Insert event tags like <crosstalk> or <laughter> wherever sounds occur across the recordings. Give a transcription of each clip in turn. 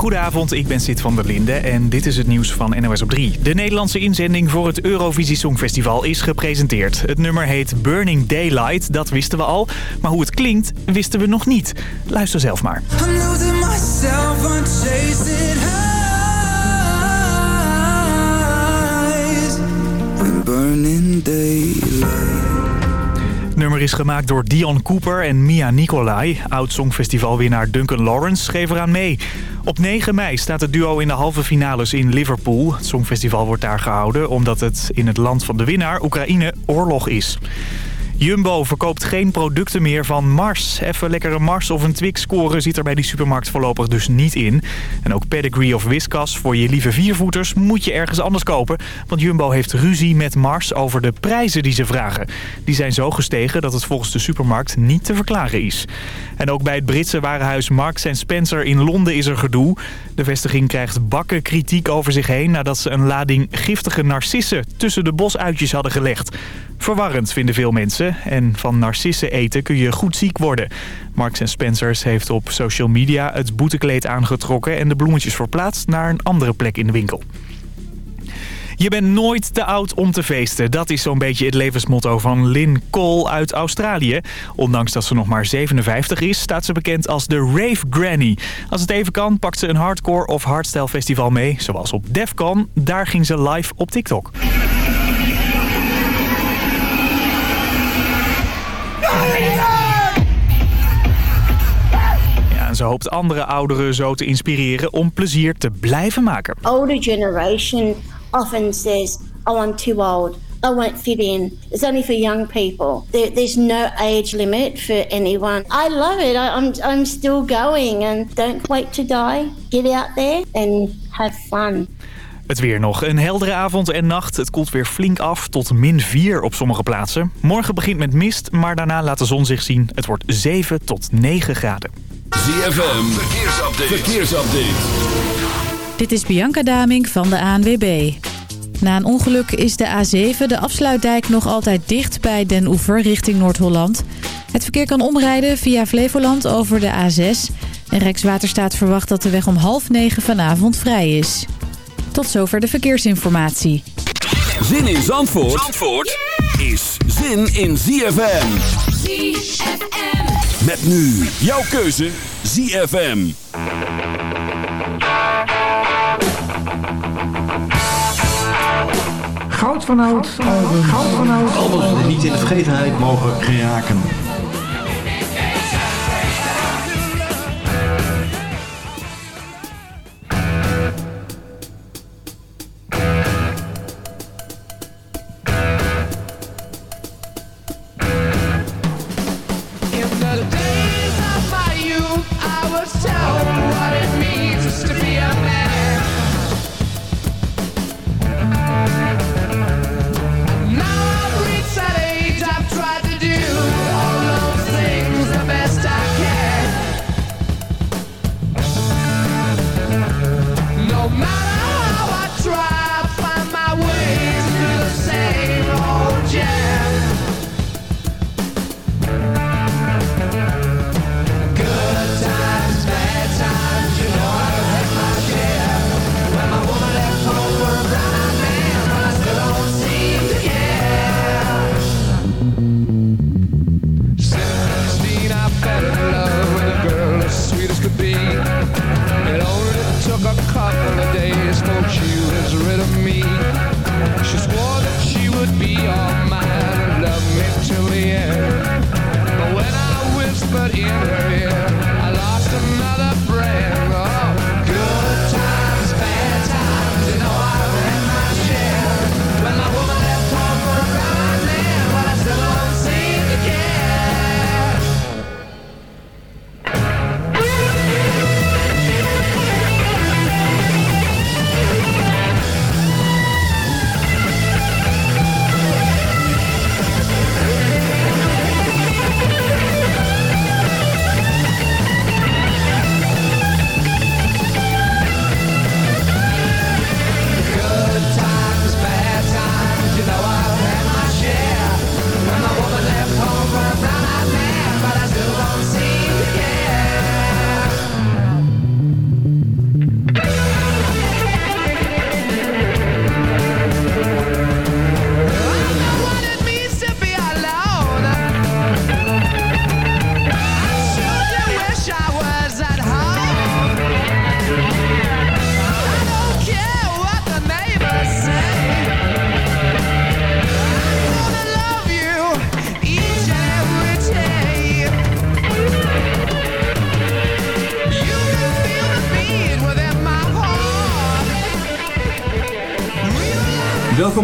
Goedenavond, ik ben Sid van der Linde en dit is het nieuws van NOS op 3. De Nederlandse inzending voor het Eurovisie Songfestival is gepresenteerd. Het nummer heet Burning Daylight, dat wisten we al. Maar hoe het klinkt, wisten we nog niet. Luister zelf maar. Burning daylight nummer is gemaakt door Dion Cooper en Mia Nicolai. Oud-songfestivalwinnaar Duncan Lawrence schreef eraan mee. Op 9 mei staat het duo in de halve finales in Liverpool. Het songfestival wordt daar gehouden omdat het in het land van de winnaar, Oekraïne, oorlog is. Jumbo verkoopt geen producten meer van Mars. Even lekkere Mars of een Twix scoren zit er bij die supermarkt voorlopig dus niet in. En ook Pedigree of Whiskas voor je lieve viervoeters moet je ergens anders kopen. Want Jumbo heeft ruzie met Mars over de prijzen die ze vragen. Die zijn zo gestegen dat het volgens de supermarkt niet te verklaren is. En ook bij het Britse warenhuis Marks Spencer in Londen is er gedoe. De vestiging krijgt bakken kritiek over zich heen nadat ze een lading giftige narcissen tussen de bosuitjes hadden gelegd. Verwarrend vinden veel mensen en van narcissen eten kun je goed ziek worden. Marks Spencers heeft op social media het boetekleed aangetrokken en de bloemetjes verplaatst naar een andere plek in de winkel. Je bent nooit te oud om te feesten. Dat is zo'n beetje het levensmotto van Lynn Cole uit Australië. Ondanks dat ze nog maar 57 is, staat ze bekend als de Rave Granny. Als het even kan, pakt ze een hardcore of hardstyle festival mee, zoals op Defcon. Daar ging ze live op TikTok. Ze hoopt andere ouderen zo te inspireren om plezier te blijven maken. Older generation often says, oh I'm too old. I won't fit in. It's only for young people. There, there's no age limit for anyone. I love it. I, I'm, I'm still going and don't wait to die. Get out there and have fun. Het weer nog. Een heldere avond en nacht. Het koelt weer flink af tot min 4 op sommige plaatsen. Morgen begint met mist, maar daarna laat de zon zich zien. Het wordt 7 tot 9 graden. ZFM, verkeersupdate. verkeersupdate. Dit is Bianca Daming van de ANWB. Na een ongeluk is de A7, de afsluitdijk, nog altijd dicht bij Den Oever richting Noord-Holland. Het verkeer kan omrijden via Flevoland over de A6. En Rijkswaterstaat verwacht dat de weg om half negen vanavond vrij is. Tot zover de verkeersinformatie. Zin in Zandvoort, Zandvoort is zin in ZFM. ZFM. Met nu jouw keuze ZFM. Goud van oud, goud van oud. Alles niet in de vergetenheid mogen geraken.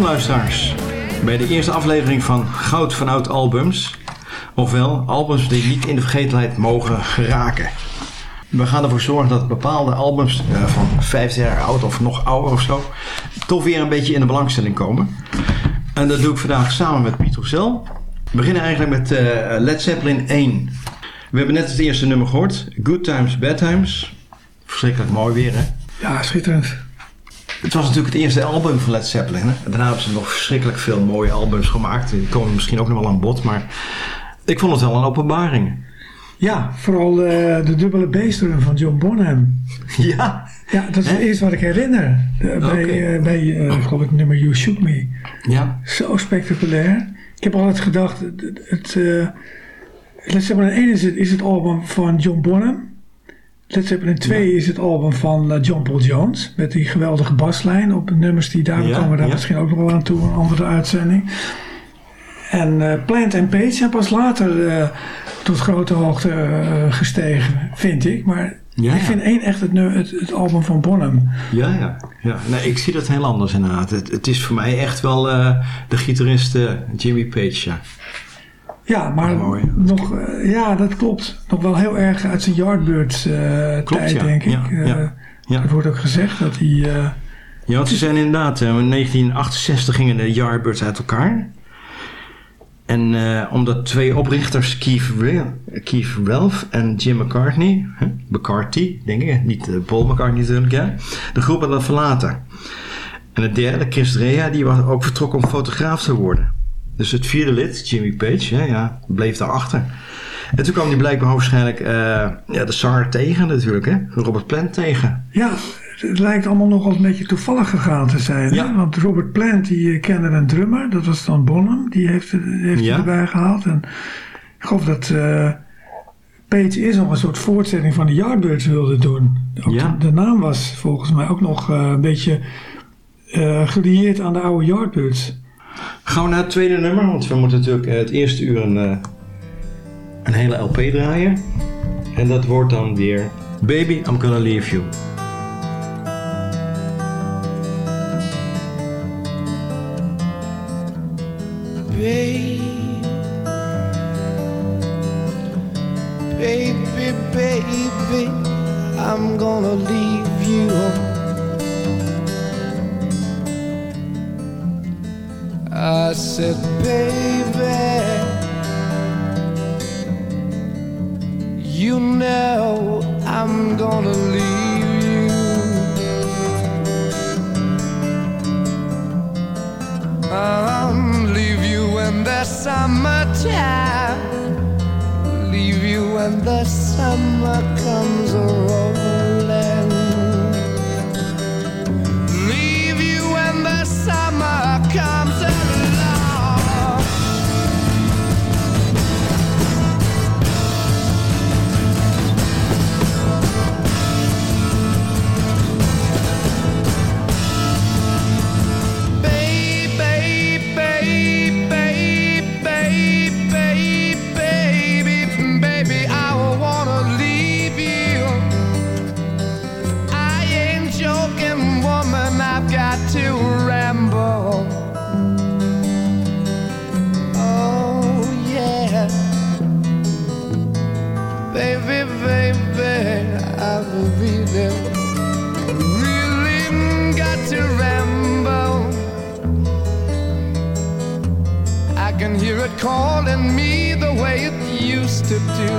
Luisteraars bij de eerste aflevering van Goud van Oud Albums. Ofwel, albums die niet in de vergetelheid mogen geraken. We gaan ervoor zorgen dat bepaalde albums uh, van 50 jaar oud of nog ouder of zo... toch weer een beetje in de belangstelling komen. En dat doe ik vandaag samen met Pieter Cel. We beginnen eigenlijk met uh, Led Zeppelin 1. We hebben net het eerste nummer gehoord. Good Times, Bad Times. Verschrikkelijk mooi weer, hè? Ja, schitterend. Het was natuurlijk het eerste album van Led Zeppelin. Hè? Daarna hebben ze nog verschrikkelijk veel mooie albums gemaakt. Die komen misschien ook nog wel aan bod. Maar ik vond het wel een openbaring. Ja, vooral uh, de dubbele bassdrum van John Bonham. <laughs> Ja? Ja, dat is het eerste wat ik herinner. Bij, uh, bij uh, geloof ik, nummer You Shook Me. Ja. Zo spectaculair. Ik heb altijd gedacht, het, het Led Zeppelin 1 is het, is het album van John Bonham. Led Zeppelin 2 ja. is het album van John Paul Jones. Met die geweldige baslijn op nummers die daar ja, komen we daar ja. misschien ook nog wel aan toe. Een andere uitzending. En uh, Plant and Page zijn pas later uh, tot grote hoogte uh, gestegen, vind ik. Maar ja, ik vind één echt het, het, het, album van Bonham. Ja, ja. ja. Nee, ik zie dat heel anders inderdaad. Het, het is voor mij echt wel de gitarist Jimmy Page, ja. Ja, maar mooi. nog, uh, ja, dat klopt. Nog wel heel erg uit zijn Yardbirds uh, klopt, tijd, ja. denk ik. Ja, uh, ja. Er wordt ook gezegd dat hij... ja, want ze zijn inderdaad... in 1968 gingen de Yardbirds uit elkaar. En omdat twee oprichters, Keith, Keith Ralph en Jim McCartney... Huh? McCarthy, denk ik. Niet Paul McCartney natuurlijk, ja. De groep hadden verlaten. En de derde, Chris Rea, die was ook vertrokken om fotograaf te worden. Dus het vierde lid, Jimmy Page, hè, ja, bleef daarachter. En toen kwam hij blijkbaar waarschijnlijk uh, ja, de zanger tegen natuurlijk, hè? Robert Plant tegen. Ja, het lijkt allemaal nogal een beetje toevallig gegaan te zijn. Ja. Hè? Want Robert Plant die kende een drummer, dat was dan Bonham. Die heeft, heeft Ja. hij erbij gehaald. En ik geloof dat uh, Page is nog een soort voortzetting van de Yardbirds wilde doen. Ja. de, de naam was volgens mij ook nog uh, een beetje gelieerd aan de oude Yardbirds. Gaan we naar het tweede nummer, want we moeten natuurlijk het eerste uur een, uh, een hele LP draaien. En dat wordt dan weer Baby, I'm Gonna Leave You. Baby, baby, I'm gonna leave you. I said, baby, you know I'm gonna leave you. I'll leave you when the summertime, leave you when the summer comes rolling. Really, really got to ramble. I can hear it calling me the way it used to do.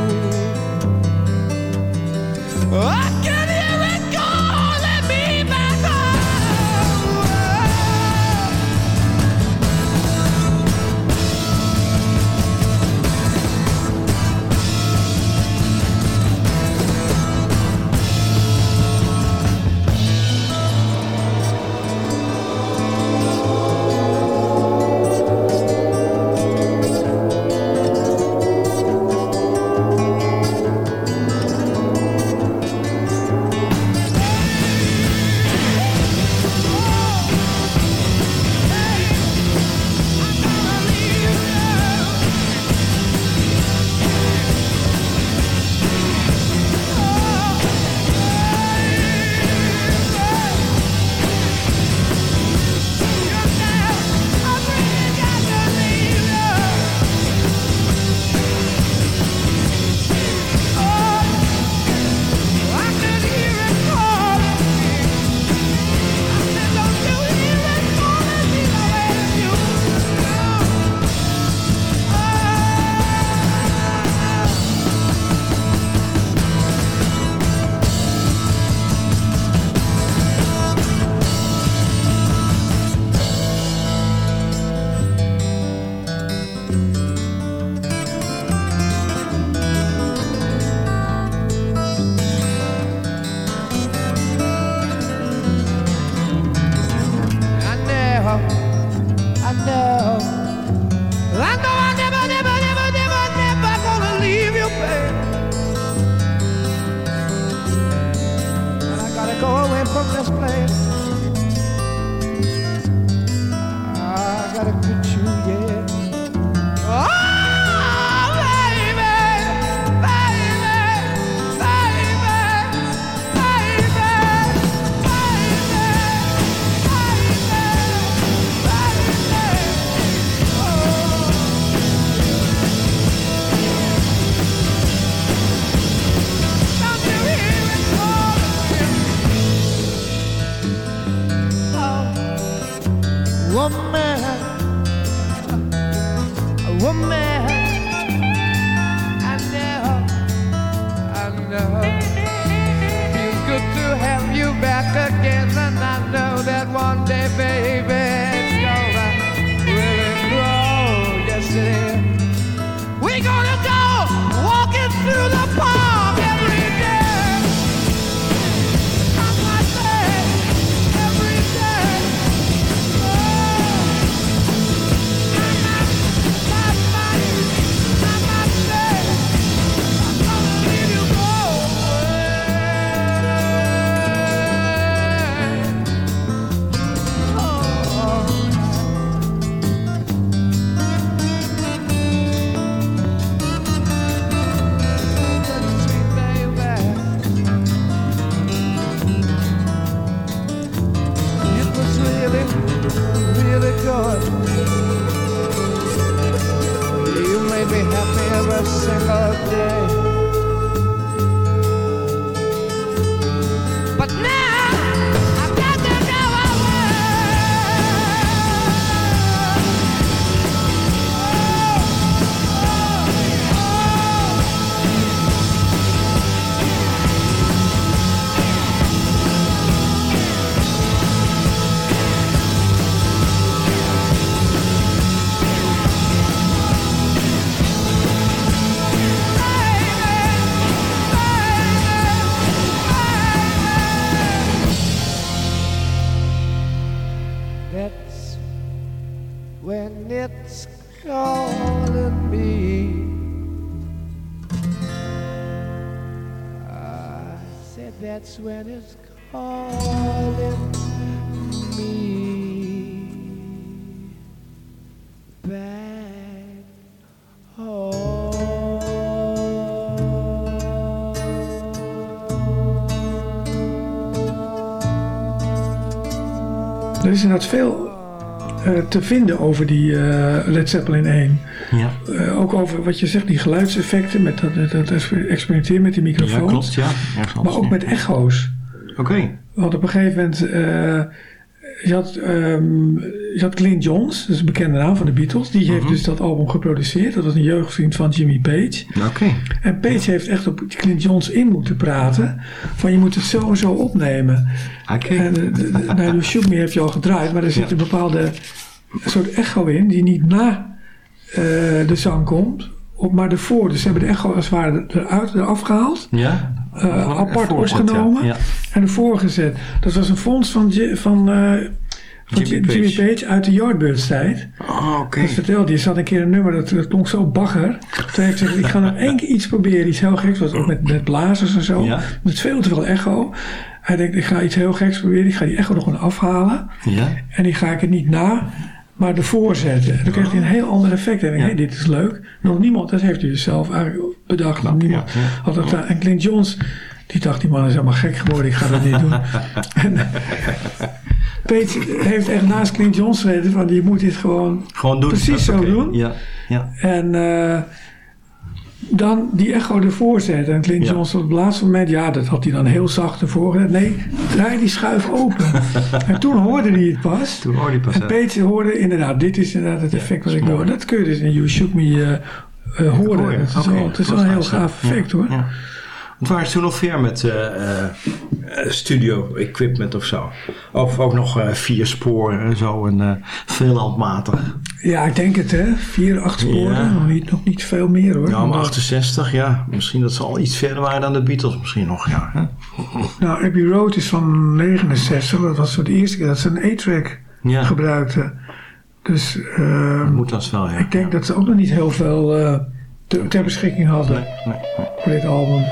I blessing of day. Er is inderdaad veel eh, te vinden over die eh, Led Zeppelin 1. Ja. Eh, ook over wat je zegt, die geluidseffecten, met dat, dat, dat experimenteren met die Ja, microfoons. klopt, ja. Ergens maar ook met echo's. Oké. Want op een gegeven moment, je, had, ehm, je had Clint Jones, dat is een bekende naam van de Beatles. Die heeft dus dat album geproduceerd. Dat was een jeugdvriend van Jimmy Page. Oké. En Page heeft echt op Clint Jones in moeten praten. Van je moet het zo en zo opnemen. Oké. En de- nou, Shoot Me heeft je al gedraaid. Maar er zit een bepaalde soort echo in. Die niet na eh, de zang komt. Op, maar ervoor. Dus ze hebben de echo als het ware eruit, eraf gehaald. Ja. Eh, apart voorzet, opgenomen. Ja. En ervoor gezet. Dat was een fonds van, eh, van Jimmy Jimmy, Page. Page uit de Yardbirds tijd. Oh, oké. Dat vertelde hij. Ze had een keer een nummer, dat, dat klonk zo bagger. Toen heeft gezegd, ik ga nog één keer iets proberen. Iets heel geks. was ook met, met blazers en zo. Ja. Met veel te veel echo. Hij denkt, ik ga iets heel geks proberen. Ik ga die echo er gewoon afhalen. Ja. En die ga ik er niet na, maar ervoor zetten. En dan kreeg hij een heel ander effect. En ik denk, hé, dit is leuk. Nog niemand, dat heeft hij dus zelf eigenlijk bedacht. Nog niemand ja, ja. had dat gedaan. En Clint Jones, die dacht, die man is helemaal gek geworden. Ik ga dat niet doen. <laughs> en Pete heeft echt naast Clint Jones gereden van, je moet dit gewoon Gewoon doen. precies zo doen. Ja. Ja. En eh, dan die echo ervoor zetten. En Clint Ja. Jones op het laatste moment, ja, dat had hij dan heel zacht ervoor gezet. Nee, draai die schuif open. <laughs> en toen hoorde hij het pas. Toen hoorde hij pas, En. Peter hoorde inderdaad, dit is inderdaad het effect wat ik mooi. Dat kun je dus in You Shook Me eh, horen. Hoor. Het is, het is wel een heel gaaf effect hoor. Want waren ze toen nog ver met eh, studio equipment of zo? Of ook nog eh, vier sporen en zo en veel handmatig. Ja, ik denk het hè. Vier, acht sporen. Ja. Nog, niet, nog niet veel meer hoor. Ja, maar Maar- 68, ja. Misschien dat ze al iets verder waren dan de Beatles misschien nog, ja. Hè? Nou, Abbey Road is van 69. Dat was voor de eerste keer dat ze een A-track Ja. gebruikten. Dus eh, Moet dat wel, ja. ik denk dat ze ook nog niet heel veel te- ter beschikking hadden Nee, nee, nee. voor dit album.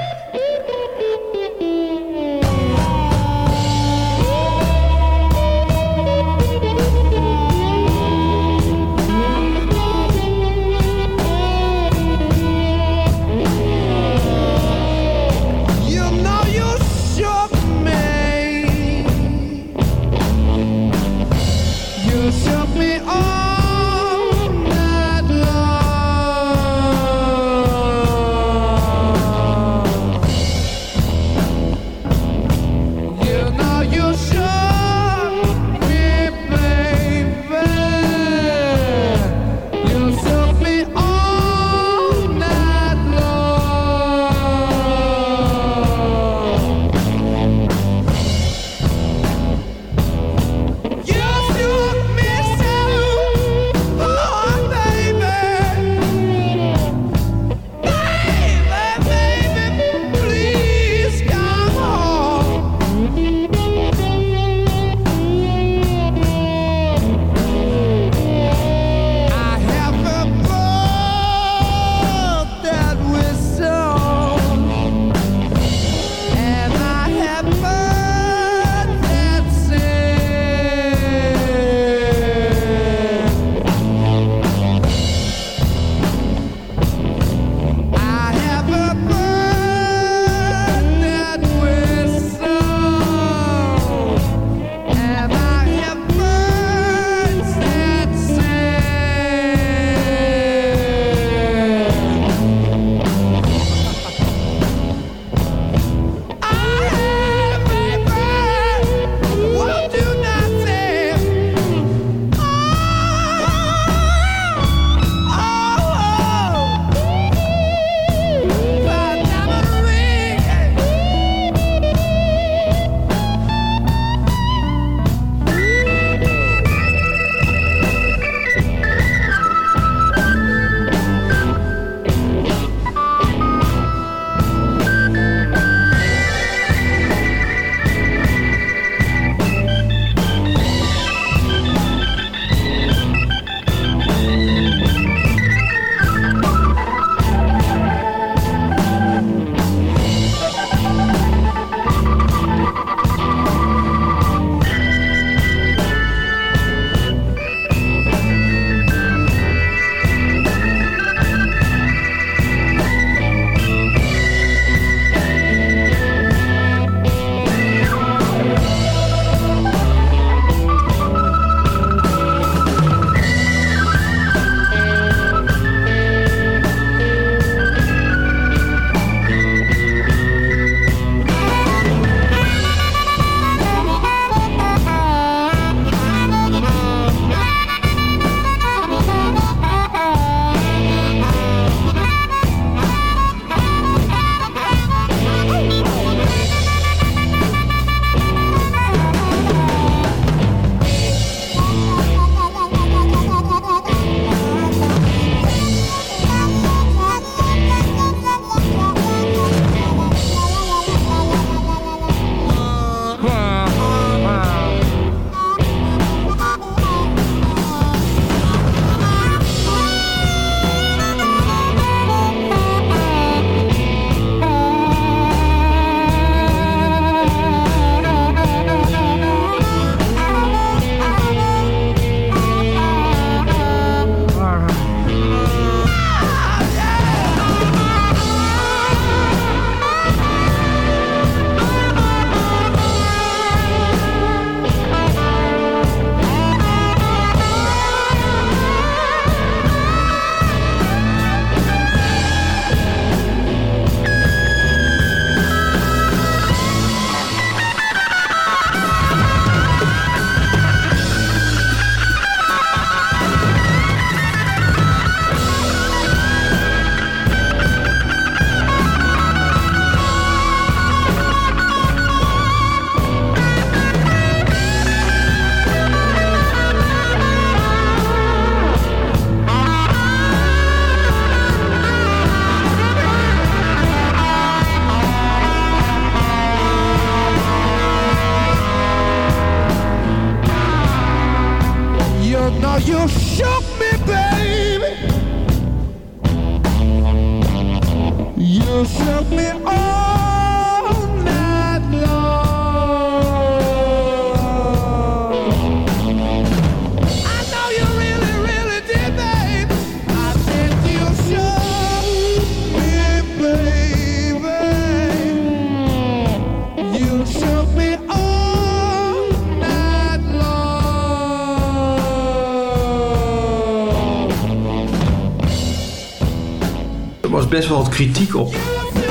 Best wel wat kritiek op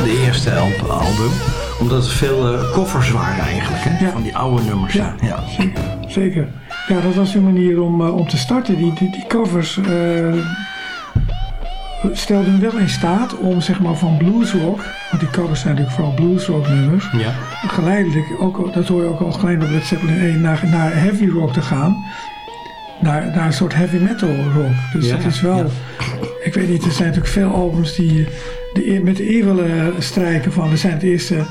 de eerste al- album. Omdat er veel eh, koffers waren eigenlijk. Hè? Ja. Van die oude nummers. Ja, ja. zeker. zeker. Ja, dat was een manier om, eh, om te starten. Die, die, die covers eh, stelden wel in staat om zeg maar van bluesrock, want die covers zijn natuurlijk vooral bluesrock nummers, Ja. geleidelijk, ook, dat hoor je ook al geleidelijk op Led Zeppelin 1, naar, naar heavy rock te gaan. Naar, naar een soort heavy metal rock. Dus Ja, dat is wel. Ik weet niet, er zijn natuurlijk veel albums die de, eer- met de eer willen strijken van, we zijn het eerste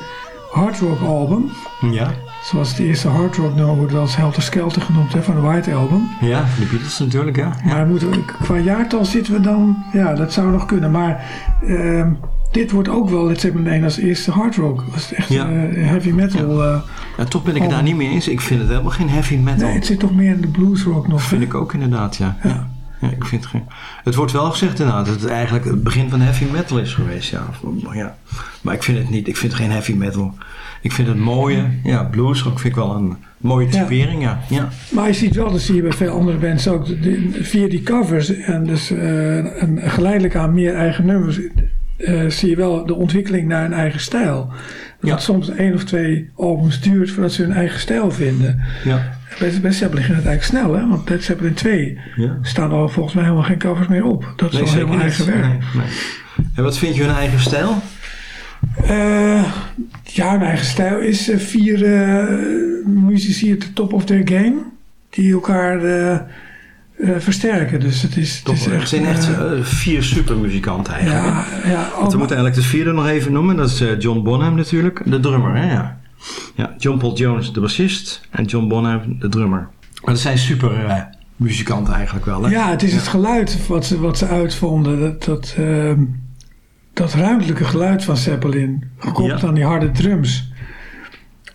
hard rock album. Ja. Zoals het eerste hard rock nummer wordt wel eens Helter Skelter genoemd hè, van de White Album. Ja, van de Beatles natuurlijk, ja. ja. Maar moeten we, qua jaartal zitten we dan, ja, dat zou nog kunnen. Maar ehm, dit wordt ook wel, Led Zeppelin 1 als eerste hard rock. Dat is echt Ja. eh, heavy metal. eh. Ja, toch ben ik het daar niet mee eens. Ik vind het helemaal geen heavy metal. nee, het zit toch meer in de bluesrock nog. vind hè? ik ook inderdaad, ja. ja. Ja, ik vind het, geen... het wordt wel gezegd inderdaad dat het eigenlijk het begin van heavy metal is geweest. Ja. Ja. Maar ik vind het niet. Ik vind het geen heavy metal. Ik vind het mooie. Ja, bluesrock vind ik wel een mooie typering. Ja. Ja. Maar je ziet wel, dat zie je bij veel andere bands ook, via die covers en dus eh, en geleidelijk aan meer eigen nummers, eh, zie je wel de ontwikkeling naar een eigen stijl. Dat Ja. het soms één of twee albums duurt voordat ze hun eigen stijl vinden. Ja. Bij, bij Zeppelin ging het eigenlijk snel, hè? want bij Zeppelin 2 Ja. staan al volgens mij helemaal geen covers meer op. Dat is Nee, al helemaal eigen werk. Nee, nee. En wat vind je hun eigen stijl? Eh, ja, hun eigen stijl is eh, vier eh, muzici at the top of their game. Die elkaar versterken. Dus het is, het is echt... zijn echt vier supermuzikanten eigenlijk. ja, ja, Want we moeten eigenlijk de vierde nog even noemen. Dat is John Bonham natuurlijk. De drummer, hè? Ja. Ja. John Paul Jones, de bassist. En John Bonham, de drummer. Maar dat zijn super eh, muzikanten eigenlijk wel, hè? Ja, het is het geluid wat ze, wat ze uitvonden. Dat, dat, ehm, dat ruimtelijke geluid van Zeppelin, gekoppeld Ja. aan die harde drums.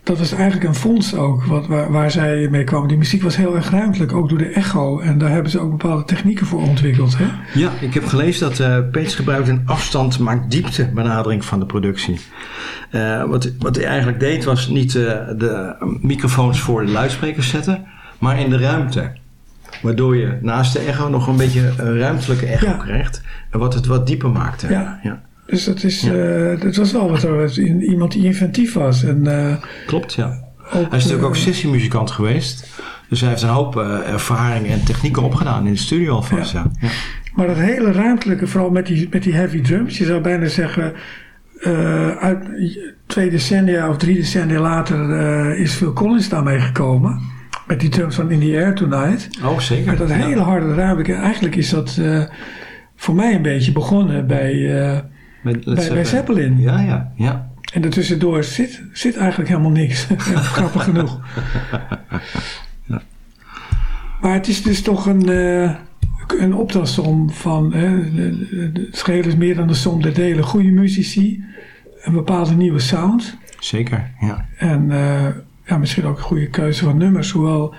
Dat was eigenlijk een fonds ook, wat, waar, waar zij mee kwamen. Die muziek was heel erg ruimtelijk, ook door de echo. En daar hebben ze ook bepaalde technieken voor ontwikkeld. Hè? Ja, ik heb gelezen dat eh Page gebruikt een afstand maakt diepte benadering van de productie. Eh, wat, wat hij eigenlijk deed was niet eh, de microfoons voor de luidsprekers zetten, maar in de ruimte. Waardoor je naast de echo nog een beetje een ruimtelijke echo Ja. krijgt. En wat het wat dieper maakte. Ja. ja. Dus dat, is, Ja. eh, dat was wel wat, wat- iemand die inventief was. En, eh, Klopt, ja. ook, Hij is natuurlijk eh, ook sessiemuzikant geweest. Dus hij heeft een hoop eh, ervaring en technieken opgedaan in de studio alvast. Ja. Ja. Maar dat hele ruimtelijke, vooral met die, met die heavy drums, je zou bijna zeggen, uit twee decennia of drie decennia later is Phil Collins daarmee gekomen. Met die drums van In the Air Tonight. Oh, zeker. Met dat Ja. hele harde ruimtelijke. Eigenlijk is dat voor mij een beetje begonnen bij, Met Led bij, bij Zeppelin. Ja, ja, ja. En ertussendoor zit, zit eigenlijk helemaal niks. <laughs> Grappig genoeg. Maar het is dus toch een, eh, een optelsom van... Hè, de- het geheel is meer dan de som der delen. Goede muzici, een bepaalde nieuwe sound... Zeker, ja. En eh, ja, misschien ook een goede keuze van nummers. Hoewel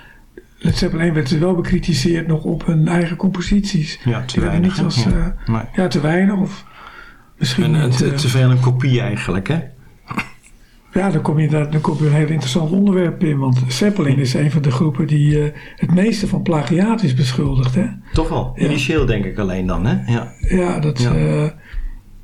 Led Zeppelin 1 werd dus wel bekritiseerd nog op hun eigen composities. Ja, te Die weinig. niet als, eh, ja. Nee. ja, te weinig of misschien En, en niet. te, eh, te veel een kopie eigenlijk, hè? ja, dan kom, je daar, dan kom je een heel interessant onderwerp in. Want Zeppelin is een van de groepen die eh, het meeste van plagiaat is beschuldigd. Hè? Toch wel. Ja. Initieel denk ik alleen dan, hè? Ja. Ja, dat, Ja. eh,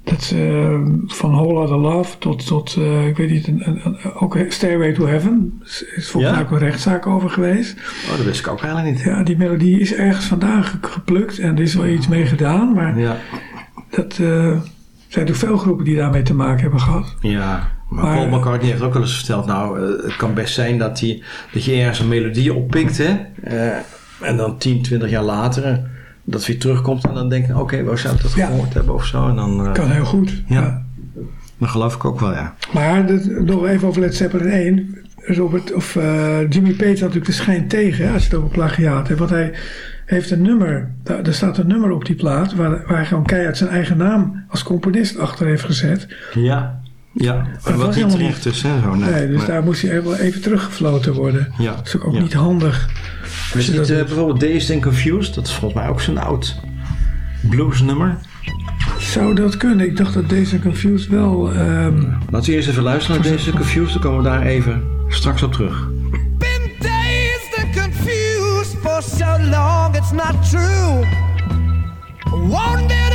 dat eh, van Whole Lotta Love tot, tot eh, ik weet niet, een, een, een- ook Stairway to Heaven. Is, is volgens Ja? mij ook een rechtszaak over geweest. Oh, dat wist ik ook eigenlijk niet. Ja, die melodie is ergens vandaan ge- geplukt en er is wel iets mee gedaan, maar Ja. dat eh, zijn natuurlijk veel groepen die daarmee te maken hebben gehad. Ja, maar, Maar- Paul McCartney heeft ook wel eens verteld, nou, eh, het kan best zijn dat, die, dat je ergens een melodie oppikt, hè, eh, en dan 10, 20 jaar later eh, dat weer terugkomt en dan denk je, oké, waar zou ik dat Ja. gehoord hebben of zo, en dan, eh, Kan heel goed. Ja. dat geloof ik ook wel, ja. Maar dat, nog even over Led Zeppelin 1. Robert, of eh, Jimmy Page had natuurlijk de schijn tegen als je het over plagiaat hebt. Want hij heeft een nummer, daar, er staat een nummer op die plaat waar, waar hij gewoon keihard zijn eigen naam als componist achter heeft gezet. Ja, ja. was En wat niet terecht is, hè, zo. Nee, Nee, dus daar moest hij even, even teruggefloten worden. Ja. Dat is ook ja. niet handig. Is niet dat eh, bijvoorbeeld Dazed and Confused? Dat is volgens mij ook zo'n oud bluesnummer. Zou dat kunnen? Ik dacht dat deze Confused wel... ehm, Laten we eerst even luisteren naar Dazed and Confused, dan komen we daar even straks op terug. that's not true. Won't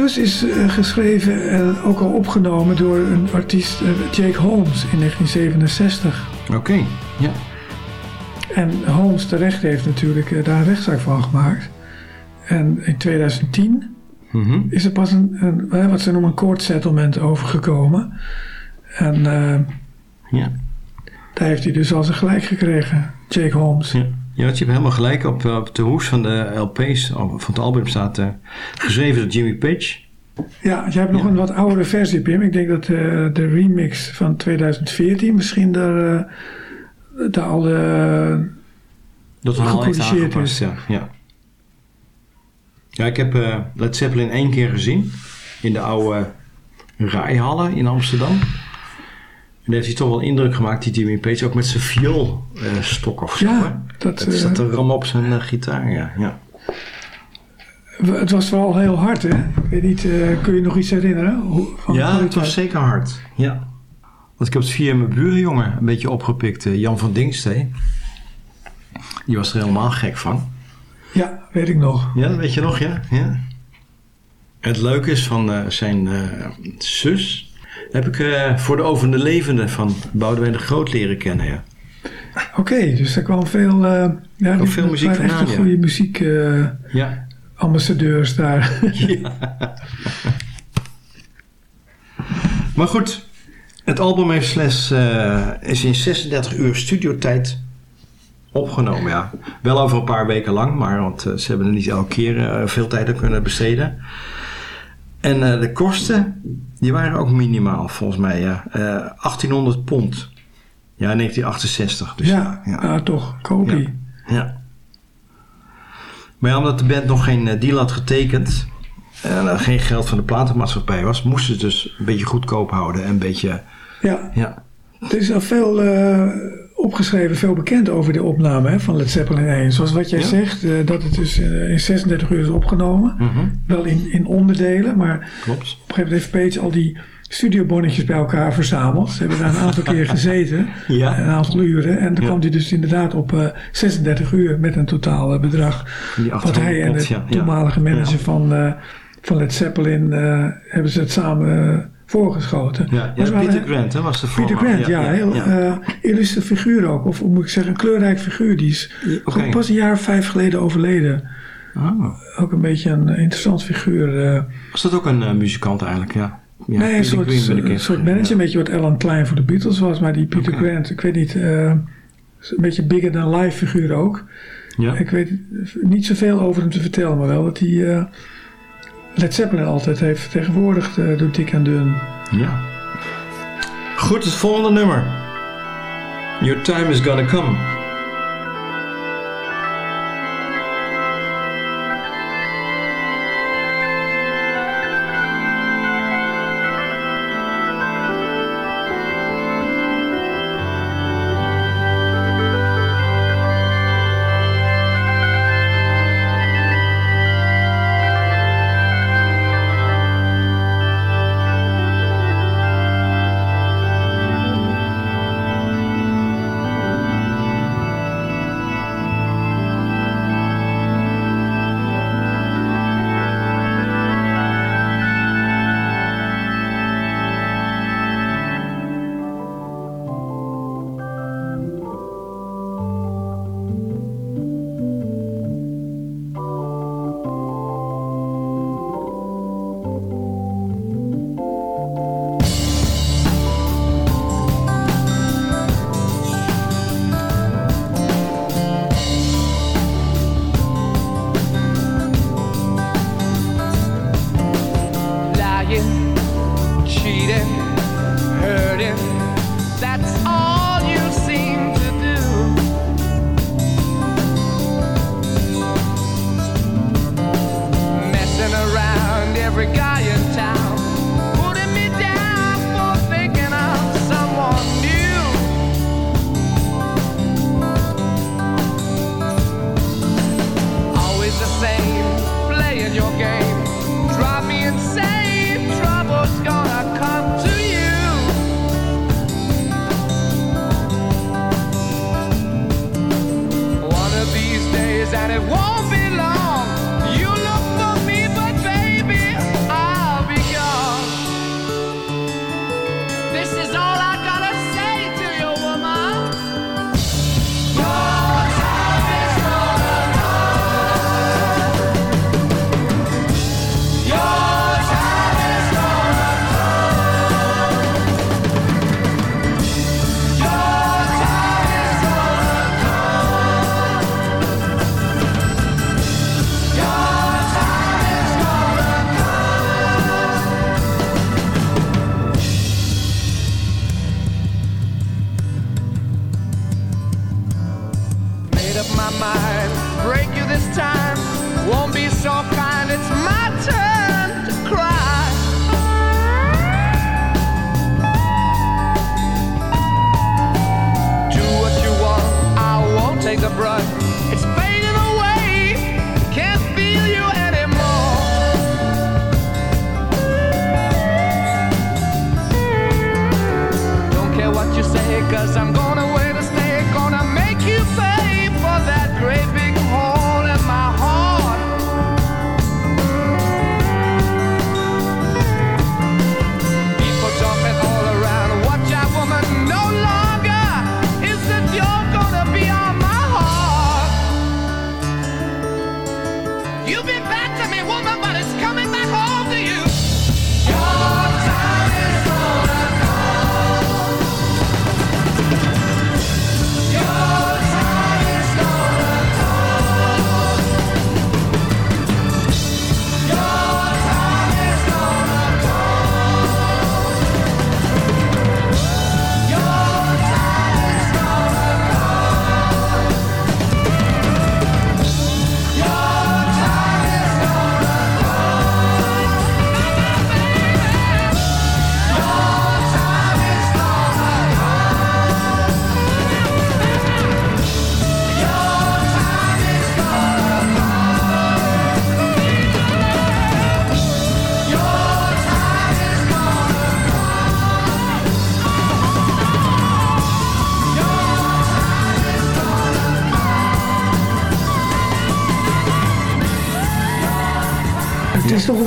Confused is eh, geschreven en ook al opgenomen door een artiest, eh, Jake Holmes, in 1967. Oké, ja. En Holmes terecht heeft natuurlijk eh, daar een rechtszaak van gemaakt. En in 2010 Mhm. is er pas een, een wat ze noemen een court settlement overgekomen. En Ja. daar heeft hij dus al zijn gelijk gekregen, Jake Holmes. Ja. Ja, je hebt helemaal gelijk. Op, eh, op de hoes van de LP's, van het album staat eh, geschreven door Jimmy Page. Ja, jij hebt nog Ja. een wat oudere versie, Pim. Ik denk dat eh, de remix van 2014 misschien daar, eh, daar al. Dat Gecorrigeerd is. ja. ja. Ja, ik heb Led Zeppelin één keer gezien. In de oude rijhallen in Amsterdam. En heeft hij toch wel indruk gemaakt, die Jimmy Page. Ook met zijn vioolstok of zo. Ja, dat, Dat eh, staat er ram op zijn eh, gitaar, ja. ja. het was vooral heel hard, hè? Ik weet niet, eh, kun je nog iets herinneren? Van ja, het was zeker hard. Ja. Want ik heb het via mijn buurjongen een beetje opgepikt. eh, Jan van Dingstee. Die was er helemaal gek van. Ja, weet ik nog. Ja, weet je nog, ja? ja. Het leuke is van eh, zijn eh, zus... heb ik eh, voor de overende levende van Boudewijn de Groot leren kennen, ja. Oké, dus er kwam veel... eh ja, veel muziek echt vandaan, een ja. goede muziek... eh, Ja. ambassadeurs daar. <laughs> Maar goed, het album heeft slechts, is in 36 uur studiotijd opgenomen. Ja. Wel over een paar weken lang, maar want ze hebben er niet elke keer veel tijd aan kunnen besteden. En eh, de kosten, die waren ook minimaal volgens mij. Ja. Eh, 1800 pond. Ja, in 1968. Dus ja, ja. ja. toch, kopie. Ja. Maar ja, omdat de band nog geen eh, deal had getekend en er geen geld van de platenmaatschappij was, moesten ze dus een beetje goedkoop houden en een beetje, Ja, ja. er is al veel eh, opgeschreven, veel bekend over de opname hè, van Led Zeppelin 1. Zoals wat jij Ja. zegt, eh, dat het dus eh, in 36 uur is opgenomen. Mhm, Wel in, in onderdelen, maar op klopt. een gegeven moment heeft Page al die studiobonnetjes bij elkaar verzameld. Ze hebben daar een <laughs> aantal keer gezeten, Ja. een aantal uren. En dan Ja. kwam hij dus inderdaad op eh, 36 uur met een totaal eh, bedrag. Wat 800 hij en de toenmalige manager van, eh, van Led Zeppelin eh, hebben ze het samen eh, voorgeschoten. Ja, Peter Grant hè, was de Peter voorman. Grant, ja, heel eh illustre figuur ook. Of moet ik zeggen, een kleurrijk figuur. Die is oké. pas een jaar of vijf geleden overleden. Oh. Ook een beetje een interessant figuur. eh. Was dat ook een eh, muzikant eigenlijk, ja? ja nee, een Peter soort, een soort manager. Een beetje wat Alan Klein voor de Beatles was. Maar die Peter. Grant, ik weet niet... een beetje bigger than life figuur ook. Ja. Ik weet niet zoveel over hem te vertellen. Maar wel dat hij Led Zeppelin altijd heeft vertegenwoordigd eh, door dik en dun. ja. Goed, het volgende nummer. Your time is gonna come. These days, and it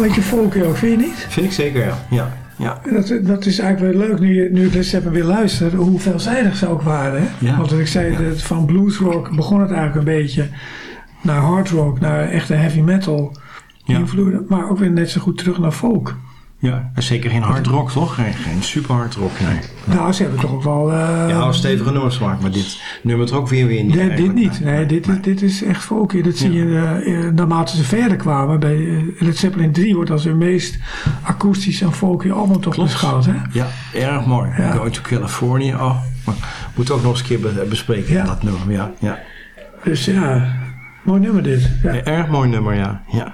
beetje folk ook, vind je niet? Vind ik zeker, ja. ja. ja. Dat, dat is eigenlijk wel leuk nu, nu ik Zeppelin weer luister, hoe veelzijdig ze ook waren. Hè? Ja. Want wat ik zei, dat van bluesrock begon het eigenlijk een beetje naar hard rock, naar echte heavy metal invloeden, maar ook weer net zo goed terug naar folk. Ja. En zeker geen hard rock, toch? Geen, geen super hard rock, nee. Nou, ze hebben toch ook wel... eh, Ja, al stevige nummers gemaakt, maar dit nummer er ook weer weer niet. Nee, dit niet. Nee, dit, is- dit is echt folk. Dat zie je naarmate ze verder kwamen. Bij eh, Led Zeppelin 3 wordt als hun meest akoestische en folky album toch beschouwd. Hè? Ja, erg mooi. Ja. Going to California. Oh, maar moeten we ook nog eens een keer be- bespreken, Ja. dat nummer. Ja, ja. Dus ja, mooi nummer dit. Ja. Erg mooi nummer, ja. ja.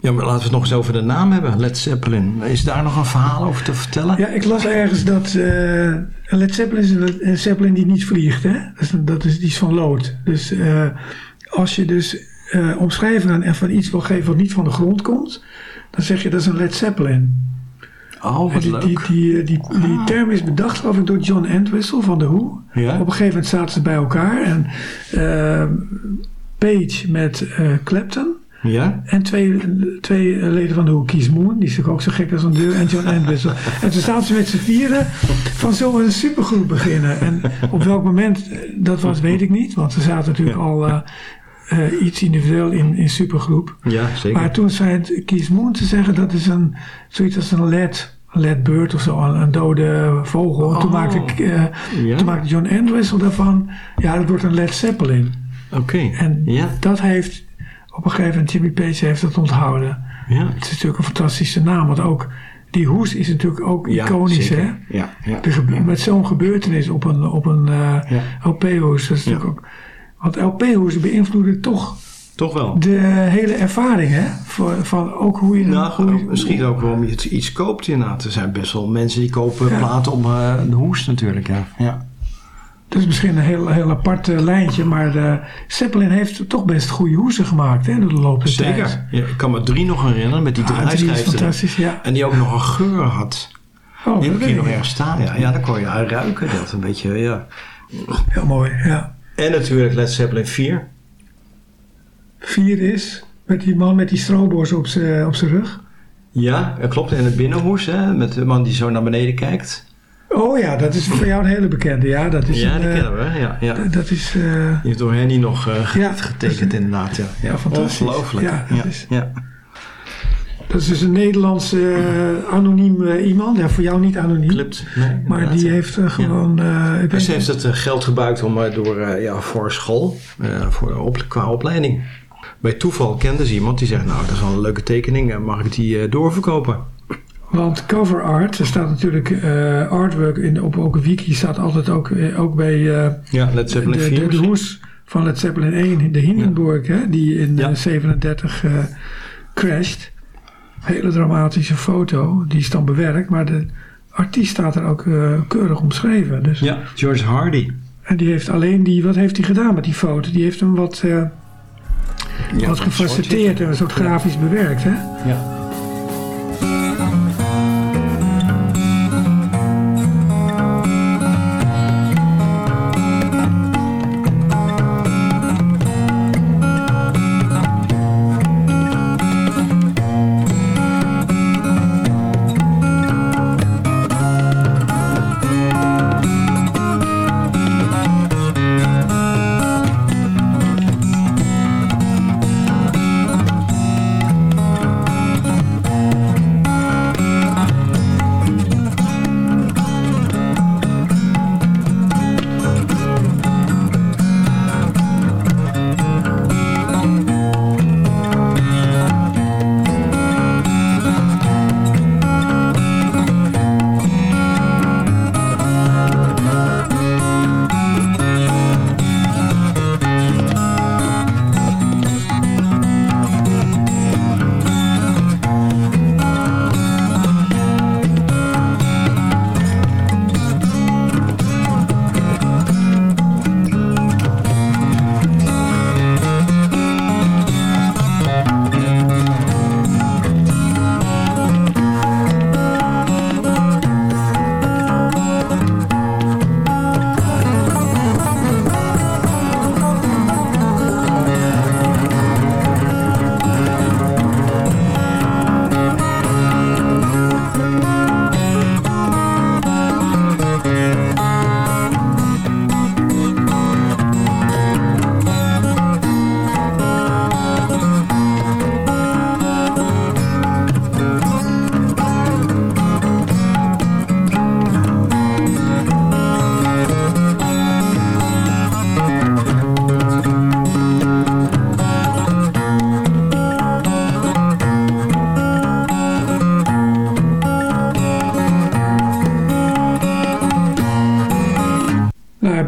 Ja, maar laten we het nog eens over de naam hebben. Led Zeppelin. Is daar nog een verhaal over te vertellen? Ja, ik las ergens dat eh, een Led Zeppelin is een, een Zeppelin die niet vliegt. Hè? Dat, is, dat is die is van lood. Dus eh, als je dus eh omschrijvingen en van iets wil geven wat niet van de grond komt, dan zeg je dat is een Led Zeppelin. Oh, wat die, leuk. die, die, die, die term is bedacht geloof ik door John Entwistle van The Who. Ja? Op een gegeven moment zaten ze bij elkaar en Page met eh, Clapton. Ja? En twee, twee leden van de Who, Keith Moon, die is natuurlijk ook zo gek als een deur, en John Entwistle. <laughs> en toen zaten ze met z'n vieren van zullen we een supergroep beginnen? En op welk moment dat was, weet ik niet, want ze zaten natuurlijk al eh, eh, iets individueel in, in supergroep. Ja, zeker. Maar toen zei het Keith Moon te zeggen dat is een, zoiets als een led, een led bird of zo, een, een dode vogel. En toen, Oh. maakte, ik, eh, Ja? toen maakte John Entwistle daarvan, ja, dat wordt een Led Zeppelin. Oké. En Ja, dat heeft op een gegeven moment Jimmy Page heeft dat onthouden. ja. Het is natuurlijk een fantastische naam, want ook die hoes is natuurlijk ook Ja, iconisch, zeker. hè? Ja, ja. Met zo'n gebeurtenis op een, op een eh, Ja. LP-hoes. Dat is Ja. natuurlijk ook, want LP-hoes beïnvloeden toch Toch wel. de hele ervaring, hè? Voor, van ook hoe je... Nou, hoe je- misschien ook waarom je iets koopt inderdaad. Er zijn best wel mensen die kopen Ja. platen om eh, de hoes natuurlijk. Ja. Ja. Dat is misschien een heel, heel apart eh, lijntje, maar de Zeppelin heeft toch best goede hoesen gemaakt, hè? Door de loop der tijd. Zeker. Ja, ik kan me drie nog herinneren met die Ah, fantastisch, ja. En die ook nog een geur had. Oh, Die heb ik hier nog ergens staan. Ja, ja dan kon je aan ruiken. Dat een beetje, ja. Heel mooi, ja. En natuurlijk Led Zeppelin 4. Vier is met die man met die strobo's op zijn op zijn rug. Ja, dat klopt. En het binnenhoes, hè, met de man die zo naar beneden kijkt. Oh ja, dat is voor jou een hele bekende. Ja, dat is ja, een, die eh, kennen we. Ja, ja. Die Dat is... eh, heeft door Henny nog eh, Ja. getekend inderdaad. Ja, ja. Fantastisch. Ongelooflijk. Ja, Ja, dat is- ja. dat is dus een Nederlandse anoniem iemand. Ja, voor jou niet anoniem. Klopt. Nee, Maar die heeft gewoon... En ze heeft het geld gebruikt om, door, ja, voor school, voor, op, qua opleiding. Bij toeval kende ze iemand die zegt, nou dat is wel een leuke tekening, mag ik die doorverkopen? Want cover art, er staat natuurlijk eh, artwork in, op ook wiki, staat altijd ook, eh, ook bij eh, Ja, Led de, Zeppelin de, 4 de, misschien? hoes van Led Zeppelin 1, de Hindenburg, hè, die in Ja. eh, 37 eh, crasht. Hele dramatische foto, die is dan bewerkt, maar de artiest staat er ook keurig omschreven. Dus, Ja, George Hardy. En die heeft alleen die, wat heeft hij gedaan met die foto? Die heeft hem wat, wat gefacetteerd en een soort grafisch bewerkt, hè? Ja.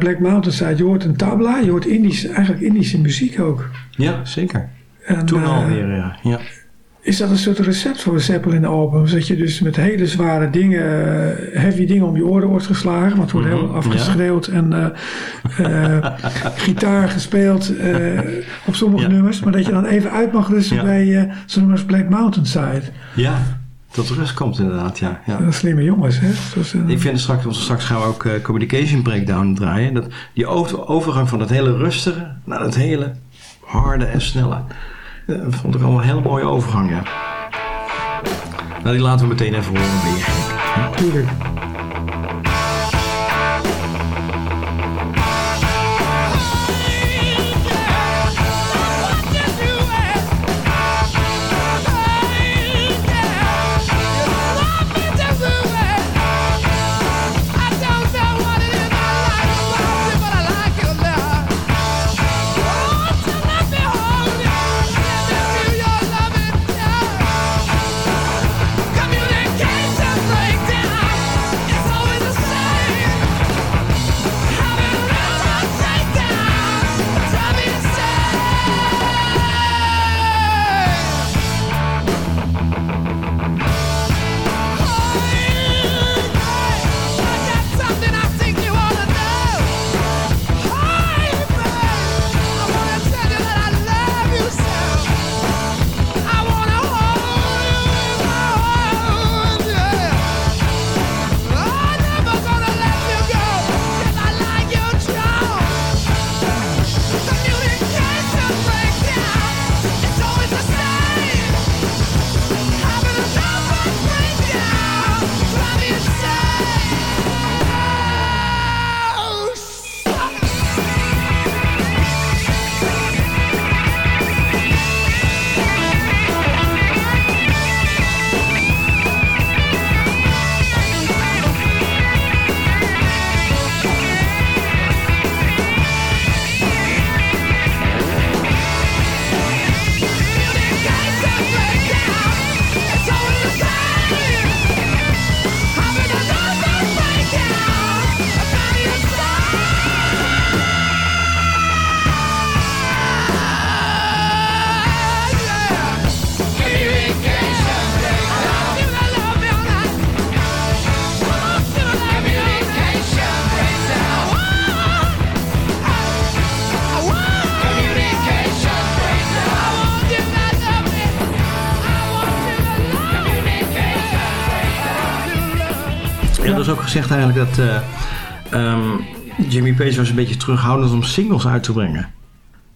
Black Mountain Side, je hoort een tabla, je hoort Indisch, eigenlijk Indische muziek ook. Ja, zeker. En, Toen eh, alweer, ja. ja. Is dat een soort recept voor een Zeppelin album? Dat je dus met hele zware dingen, eh, heavy dingen om je oren wordt geslagen. Want het wordt heel Mhm, afgeschreeuwd en eh, <laughs> gitaar gespeeld op sommige Ja. nummers. Maar dat je dan even uit mag rusten Ja. bij zo'n nummer als Black Mountain Side. Ja, tot rust komt inderdaad, ja. ja. Dat slimme jongens, hè? Eh, Ik vind straks, want straks gaan we ook eh, Communication Breakdown draaien. Dat, die over- overgang van dat hele rustige naar dat hele harde en snelle. eh, vond ik allemaal een hele mooie overgang, ja. Nou, die laten we meteen even horen, ben je gezegd eigenlijk dat eh, ehm, Jimmy Page was een beetje terughoudend om singles uit te brengen.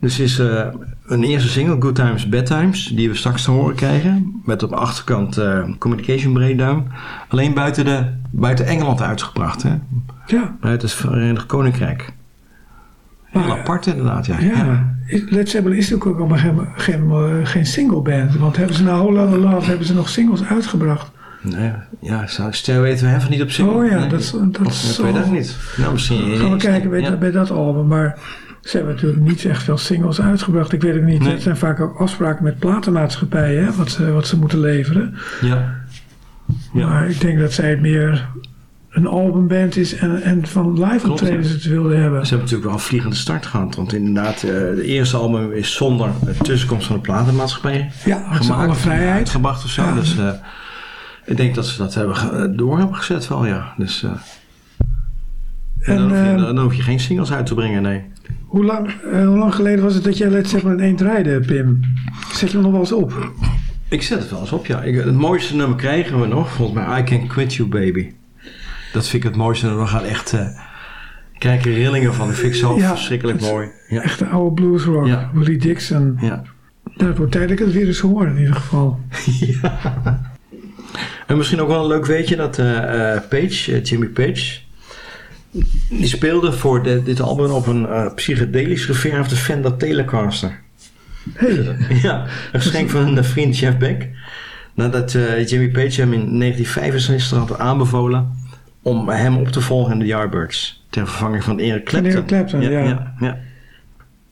Dus is eh, een eerste single, Good Times, Bad Times, die we straks te horen krijgen. Met op de achterkant eh, Communication Breakdown. Alleen buiten, de, buiten Engeland uitgebracht, hè? Ja, Buiten het Verenigd Koninkrijk. Heel Maar- apart inderdaad, ja. ja. Led Zeppelin is natuurlijk ook moment geen, eh, geen single band. Want hebben ze na Whole Lotta Love hebben ze nog singles uitgebracht. Nee, ja, zou- stel weten we even niet op single. Oh ja, Nee. dat dat is ik weet het niet. Nou, misschien. Gaan we kijken bij, ja. bij dat album. Maar ze hebben natuurlijk niet echt veel singles uitgebracht. Ik weet ook niet. Nee. Het zijn vaak ook afspraken met platenmaatschappijen. Hè, wat, ze, wat ze moeten leveren. Ja. Ja. Maar ik denk dat zij het meer een albumband is. En, en van live optredens het wilden hebben. Ze hebben natuurlijk wel een vliegende start gehad. Want inderdaad, eh de eerste album is zonder de tussenkomst van de platenmaatschappij Ja, ze alle vrijheid. Uitgebracht of zo. Ja. Dus eh, ik denk dat ze dat hebben ge- door hebben gezet wel, ja. Dus, eh, en dan, En, hoef je, eh, dan hoef je geen singles uit te brengen, nee. Hoe lang, eh, hoe lang geleden was het dat jij Led Zeppelin 1 draaide, Pim? Zet je hem nog wel eens op? Ik zet het wel eens op, ja. Ik, het mooiste nummer krijgen we nog, volgens mij I Can Quit You Baby. Dat vind ik het mooiste nummer. We gaan echt... eh krijgen rillingen van. Dat vind ik zo Ja, verschrikkelijk mooi. Ja. Echt een oude bluesrock. Ja. Willie Dixon. ja. Het wordt tijd dat ik het weer eens hoor in ieder geval. <laughs> En misschien ook wel een leuk weetje dat eh, eh, Page, eh, Jimmy Page, die speelde voor de- dit album op een eh, psychedelisch geverfde Fender Telecaster. Hey, <laughs> ja, een geschenk van een vriend Jeff Beck. Nadat Jimmy Page hem in 1965 had aanbevolen om hem op te volgen in de Yardbirds. Ter vervanging van Eric Clapton. Eric Clapton, ja. ja, ja.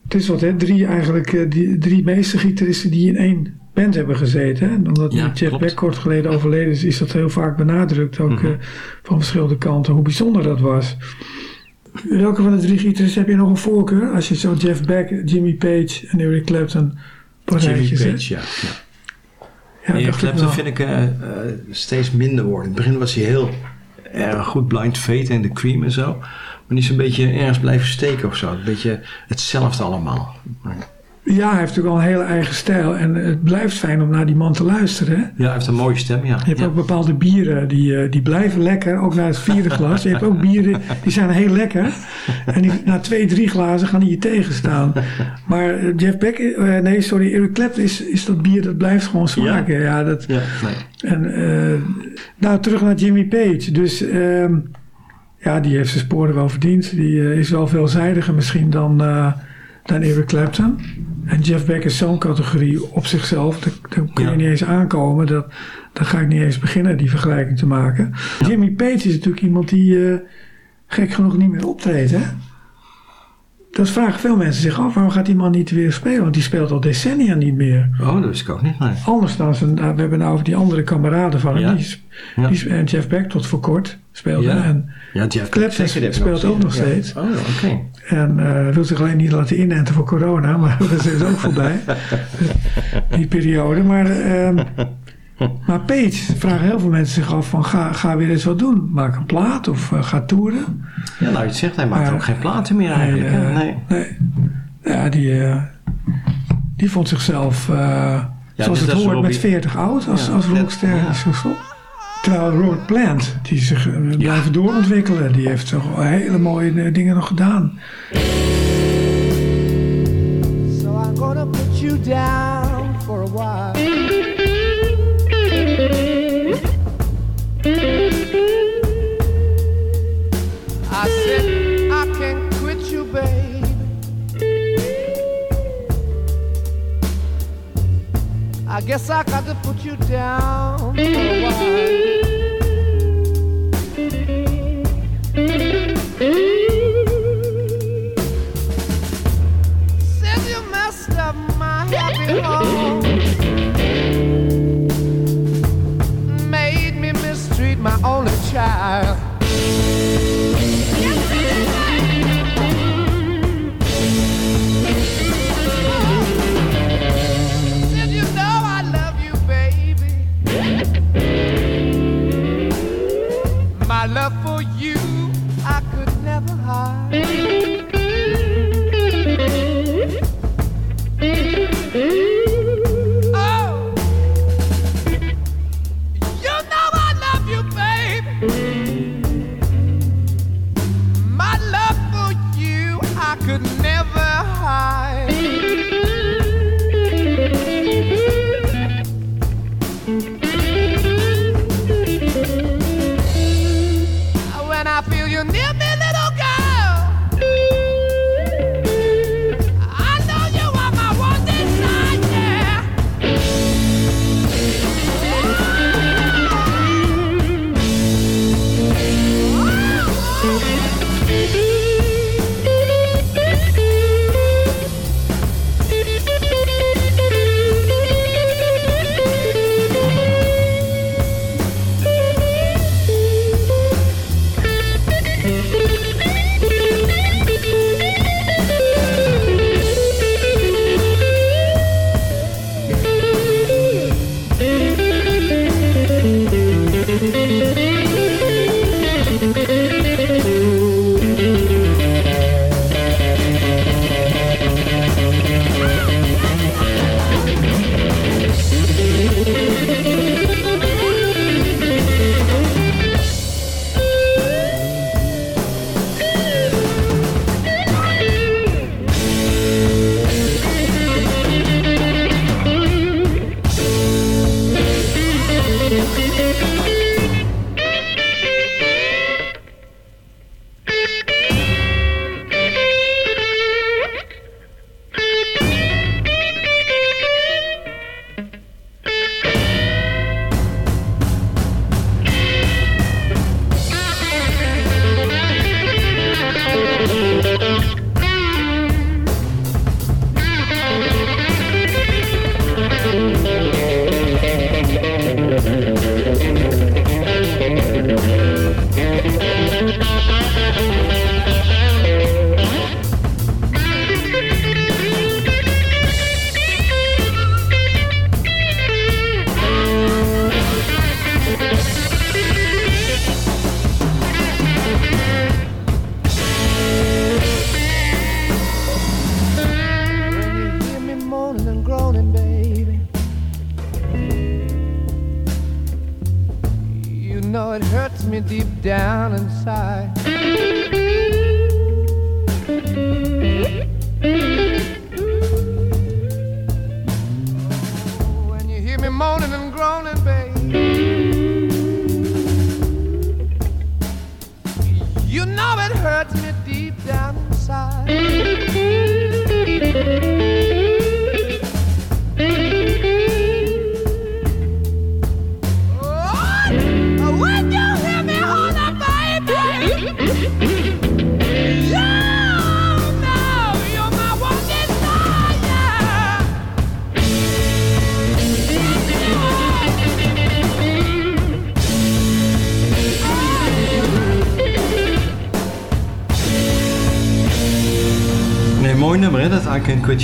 het is wat hè, drie eigenlijk, die, drie meestergitaristen die in één band hebben gezeten. Omdat Ja, Jeff. Beck kort geleden overleden is, is dat heel vaak benadrukt. Ook Mhm. eh, van verschillende kanten, hoe bijzonder dat was. Welke van de drie gitaristen heb je nog een voorkeur? Als je zo Jeff Beck, Jimmy Page en Eric Clapton Jimmy Page, ja. ja. Ja, Eric Clapton vind ik eh, eh, steeds minder worden. In het begin was hij heel erg goed Blind Fate en The Cream en zo. Maar die is een beetje ergens blijven steken of zo. Een beetje hetzelfde allemaal. Maar- Ja, hij heeft natuurlijk al een hele eigen stijl. En het blijft fijn om naar die man te luisteren. Hè? Ja, hij heeft een mooie stem, ja. Je hebt ja. ook bepaalde bieren die, eh, die blijven lekker, ook na het vierde <laughs> glas. Je hebt ook bieren die zijn heel lekker. En die, na twee, drie glazen gaan die je tegenstaan. Maar eh, Jeff Beck, eh, nee sorry, Eric Clapton is, is dat bier dat blijft gewoon smaken. Ja, dat, Ja, nee. en, nou, terug naar Jimmy Page. Dus ehm, ja, die heeft zijn sporen wel verdiend. Die is wel veelzijdiger misschien dan, dan Eric Clapton. En Jeff Beck is zo'n categorie op zichzelf. Daar, daar kun je Ja. niet eens aankomen. Dat, daar ga ik niet eens beginnen, die vergelijking te maken. Jimmy Page is natuurlijk iemand die eh, gek genoeg niet meer optreedt, hè? Dat vragen veel mensen zich af. Waarom gaat die man niet weer spelen? Want die speelt al decennia niet meer. Oh, dat wist ik ook niet. Nee. Anders dan zijn, nou, we hebben nou over die andere kameraden van hem. Ja. Die, is- die is- en Jeff Beck tot voor kort speelde. Ja. En, Ja, Jeff Clapton speelt ook nog steeds. Ja. Oh, oké. en eh, wil zich alleen niet laten inenten voor corona. <laughs> Maar dat is ook voorbij. <laughs> die periode. Maar, ehm, <laughs> maar Page vragen heel veel mensen zich af van ga, ga weer eens wat doen. Maak een plaat of eh, ga toeren. Ja, nou, je het zegt, hij maakt ook geen platen meer eigenlijk. Nee. nee. Ja, die, eh, die vond zichzelf, eh, zoals dit het hoort, Robbie- met 40 oud als, Ja, als rockster. ja. Terwijl Robert Plant, die zich blijven doorontwikkelen, die heeft toch hele mooie dingen nog gedaan. So I'm gonna put you down put you down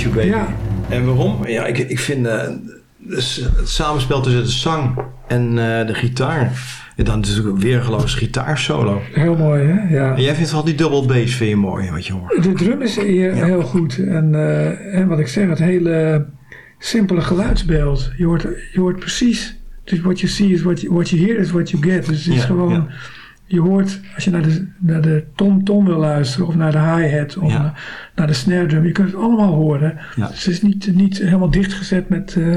You Baby. Ja. En waarom? Ja, ik, ik vind eh, dus het samenspel tussen de zang en eh, de gitaar. En dan natuurlijk een geloos gitaarsolo. Heel mooi, hè? Ja. En jij vindt vooral die double bass vind je mooi, wat je hoort. De drum is hier Ja. heel goed. En, eh, en wat ik zeg, het hele simpele geluidsbeeld. Je hoort, je hoort precies. Dus what you see is what you, what you hear is what you get. Dus het is Ja, gewoon. ja. Je hoort, als je naar de, naar de tom-tom wil luisteren, of naar de hi-hat, of Ja. naar, de snare drum, je kunt het allemaal horen. Ja. Dus het is niet, niet helemaal dichtgezet met, eh,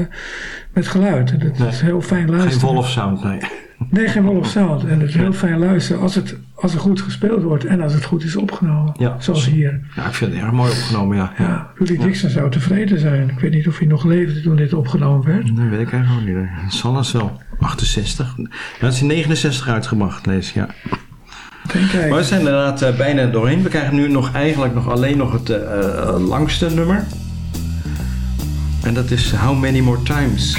met geluid. Nee. is heel fijn Geen luisteren. wolf sound, nee. Nee, geen wolf. En het is heel fijn luisteren als, het, als er goed gespeeld wordt en als het goed is opgenomen. Ja. Zoals hier. Ja, ik vind het erg mooi opgenomen, ja. Ja, Rudy Dixon zou tevreden zijn. Ik weet niet of hij nog leefde toen dit opgenomen werd. Dat weet ik eigenlijk niet. Het zal het wel. 68. Ja, het is in 69 uitgebracht, lees ja. Denk ik. Maar we zijn inderdaad eh, bijna doorheen. We krijgen nu nog eigenlijk nog alleen nog het eh, eh, langste nummer. En dat is How Many More Times.